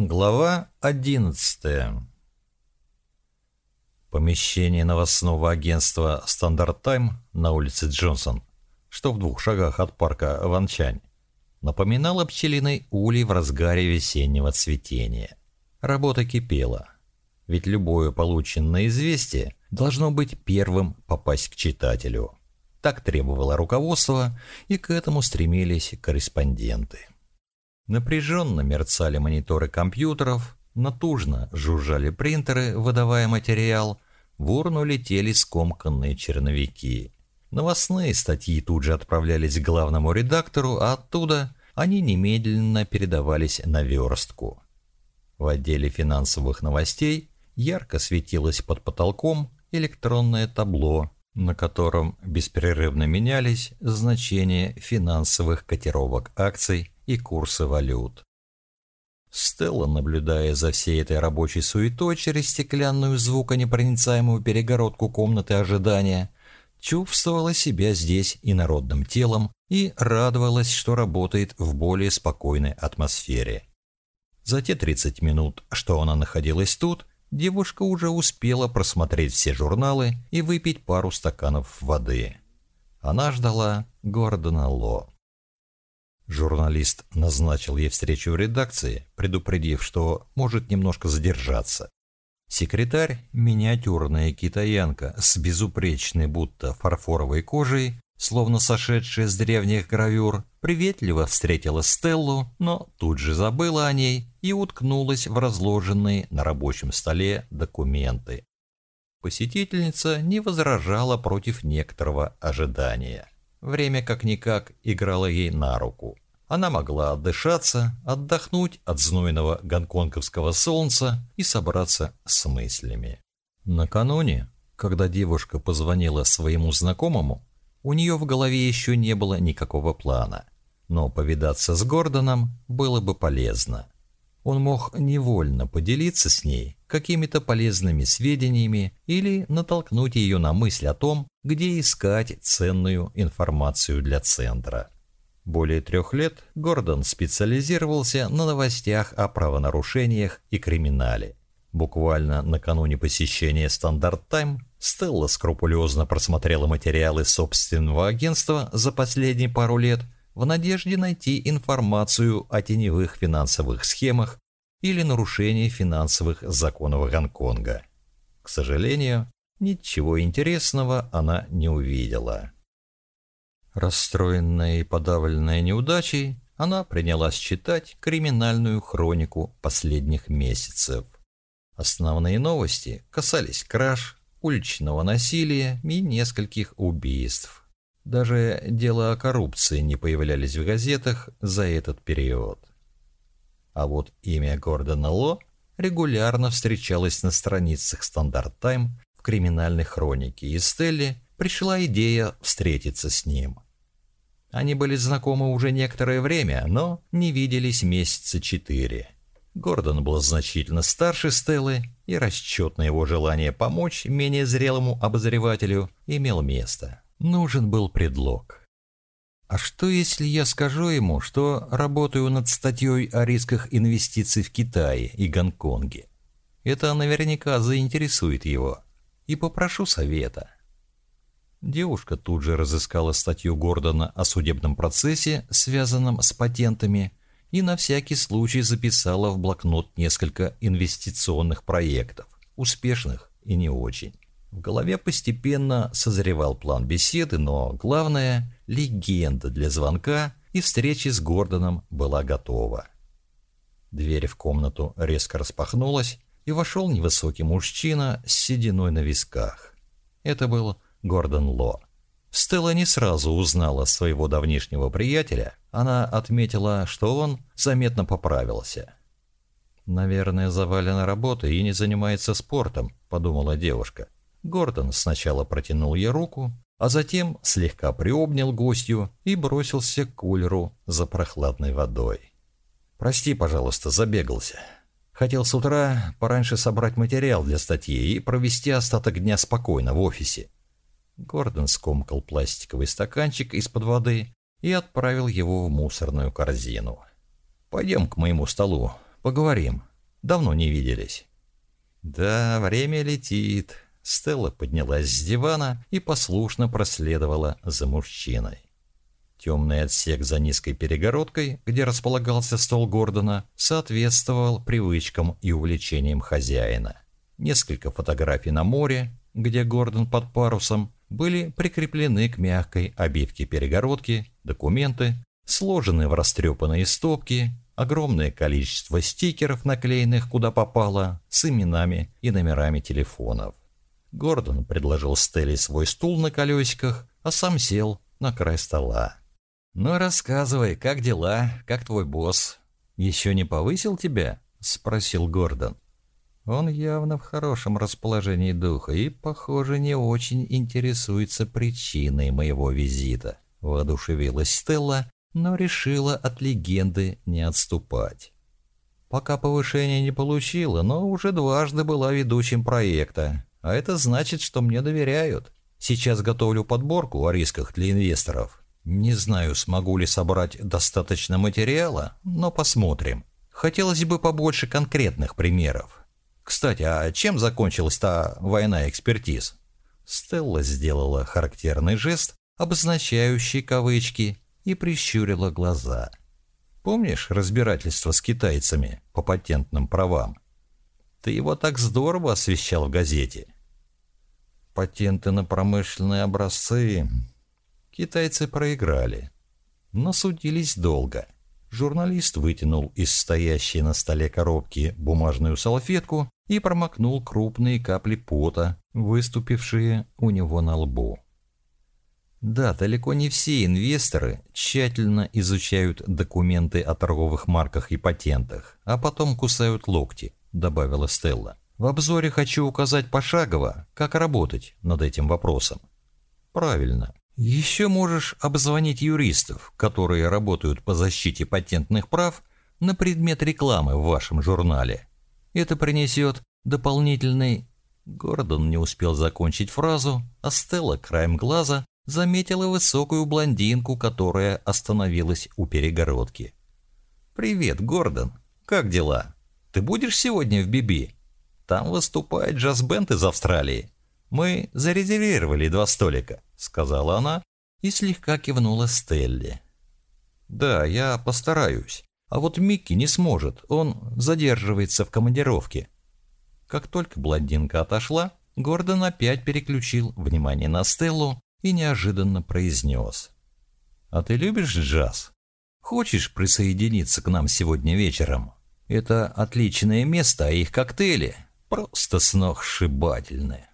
Глава 11 Помещение новостного агентства «Стандарт Тайм» на улице Джонсон, что в двух шагах от парка Ванчань, напоминало пчелиной улей в разгаре весеннего цветения. Работа кипела, ведь любое полученное известие должно быть первым попасть к читателю. Так требовало руководство, и к этому стремились корреспонденты. Напряженно мерцали мониторы компьютеров, натужно жужжали принтеры, выдавая материал, в урну летели скомканные черновики. Новостные статьи тут же отправлялись к главному редактору, а оттуда они немедленно передавались на верстку. В отделе финансовых новостей ярко светилось под потолком электронное табло, на котором беспрерывно менялись значения финансовых котировок акций и курсы валют. Стелла, наблюдая за всей этой рабочей суетой через стеклянную звуконепроницаемую перегородку комнаты ожидания, чувствовала себя здесь инородным телом и радовалась, что работает в более спокойной атмосфере. За те 30 минут, что она находилась тут, девушка уже успела просмотреть все журналы и выпить пару стаканов воды. Она ждала Гордона Ло. Журналист назначил ей встречу в редакции, предупредив, что может немножко задержаться. Секретарь, миниатюрная китаянка с безупречной будто фарфоровой кожей, словно сошедшая с древних гравюр, приветливо встретила Стеллу, но тут же забыла о ней и уткнулась в разложенные на рабочем столе документы. Посетительница не возражала против некоторого ожидания. Время как-никак играло ей на руку. Она могла отдышаться, отдохнуть от знойного гонконговского солнца и собраться с мыслями. Накануне, когда девушка позвонила своему знакомому, у нее в голове еще не было никакого плана. Но повидаться с Гордоном было бы полезно. Он мог невольно поделиться с ней какими-то полезными сведениями или натолкнуть ее на мысль о том, где искать ценную информацию для центра. Более трех лет Гордон специализировался на новостях о правонарушениях и криминале. Буквально накануне посещения «Стандарт Тайм» Стелла скрупулезно просмотрела материалы собственного агентства за последние пару лет – в надежде найти информацию о теневых финансовых схемах или нарушении финансовых законов Гонконга. К сожалению, ничего интересного она не увидела. Расстроенная и подавленная неудачей, она принялась читать криминальную хронику последних месяцев. Основные новости касались краж, уличного насилия и нескольких убийств. Даже дела о коррупции не появлялись в газетах за этот период. А вот имя Гордона Ло регулярно встречалось на страницах «Стандарт Тайм» в криминальной хронике, и Стелле пришла идея встретиться с ним. Они были знакомы уже некоторое время, но не виделись месяца четыре. Гордон был значительно старше Стеллы, и расчет на его желание помочь менее зрелому обозревателю имел место. Нужен был предлог. А что, если я скажу ему, что работаю над статьей о рисках инвестиций в Китае и Гонконге? Это наверняка заинтересует его. И попрошу совета. Девушка тут же разыскала статью Гордона о судебном процессе, связанном с патентами, и на всякий случай записала в блокнот несколько инвестиционных проектов, успешных и не очень. В голове постепенно созревал план беседы, но главное, легенда для звонка и встречи с Гордоном была готова. Дверь в комнату резко распахнулась, и вошел невысокий мужчина с сединой на висках. Это был Гордон Ло. Стелла не сразу узнала своего давнишнего приятеля, она отметила, что он заметно поправился. «Наверное, завалена работой и не занимается спортом», — подумала девушка. Гордон сначала протянул ей руку, а затем слегка приобнял гостью и бросился к кулеру за прохладной водой. «Прости, пожалуйста, забегался. Хотел с утра пораньше собрать материал для статьи и провести остаток дня спокойно в офисе». Гордон скомкал пластиковый стаканчик из-под воды и отправил его в мусорную корзину. «Пойдем к моему столу, поговорим», Давно не виделись». «Да, время летит». Стелла поднялась с дивана и послушно проследовала за мужчиной. Темный отсек за низкой перегородкой, где располагался стол Гордона, соответствовал привычкам и увлечениям хозяина. Несколько фотографий на море, где Гордон под парусом, были прикреплены к мягкой обивке перегородки, документы, сложены в растрепанные стопки, огромное количество стикеров, наклеенных куда попало, с именами и номерами телефонов. Гордон предложил Стелле свой стул на колесиках, а сам сел на край стола. «Ну рассказывай, как дела, как твой босс? Еще не повысил тебя?» — спросил Гордон. Он явно в хорошем расположении духа и, похоже, не очень интересуется причиной моего визита. Воодушевилась Стелла, но решила от легенды не отступать. Пока повышения не получила, но уже дважды была ведущим проекта. А это значит, что мне доверяют. Сейчас готовлю подборку о рисках для инвесторов. Не знаю, смогу ли собрать достаточно материала, но посмотрим. Хотелось бы побольше конкретных примеров. Кстати, а чем закончилась та война экспертиз? Стелла сделала характерный жест, обозначающий кавычки, и прищурила глаза. Помнишь разбирательство с китайцами по патентным правам? Ты его так здорово освещал в газете. Патенты на промышленные образцы китайцы проиграли, но судились долго. Журналист вытянул из стоящей на столе коробки бумажную салфетку и промокнул крупные капли пота, выступившие у него на лбу. Да, далеко не все инвесторы тщательно изучают документы о торговых марках и патентах, а потом кусают локти, добавила Стелла. В обзоре хочу указать пошагово, как работать над этим вопросом. Правильно. Еще можешь обзвонить юристов, которые работают по защите патентных прав на предмет рекламы в вашем журнале. Это принесет дополнительный... Гордон не успел закончить фразу, а Стелла краем глаза заметила высокую блондинку, которая остановилась у перегородки. «Привет, Гордон. Как дела? Ты будешь сегодня в Биби? Там выступает джаз-бенд из Австралии. Мы зарезервировали два столика», — сказала она и слегка кивнула Стелле. «Да, я постараюсь. А вот Микки не сможет, он задерживается в командировке». Как только блондинка отошла, Гордон опять переключил внимание на Стеллу и неожиданно произнес. «А ты любишь джаз? Хочешь присоединиться к нам сегодня вечером? Это отличное место, а их коктейли просто сногсшибательные».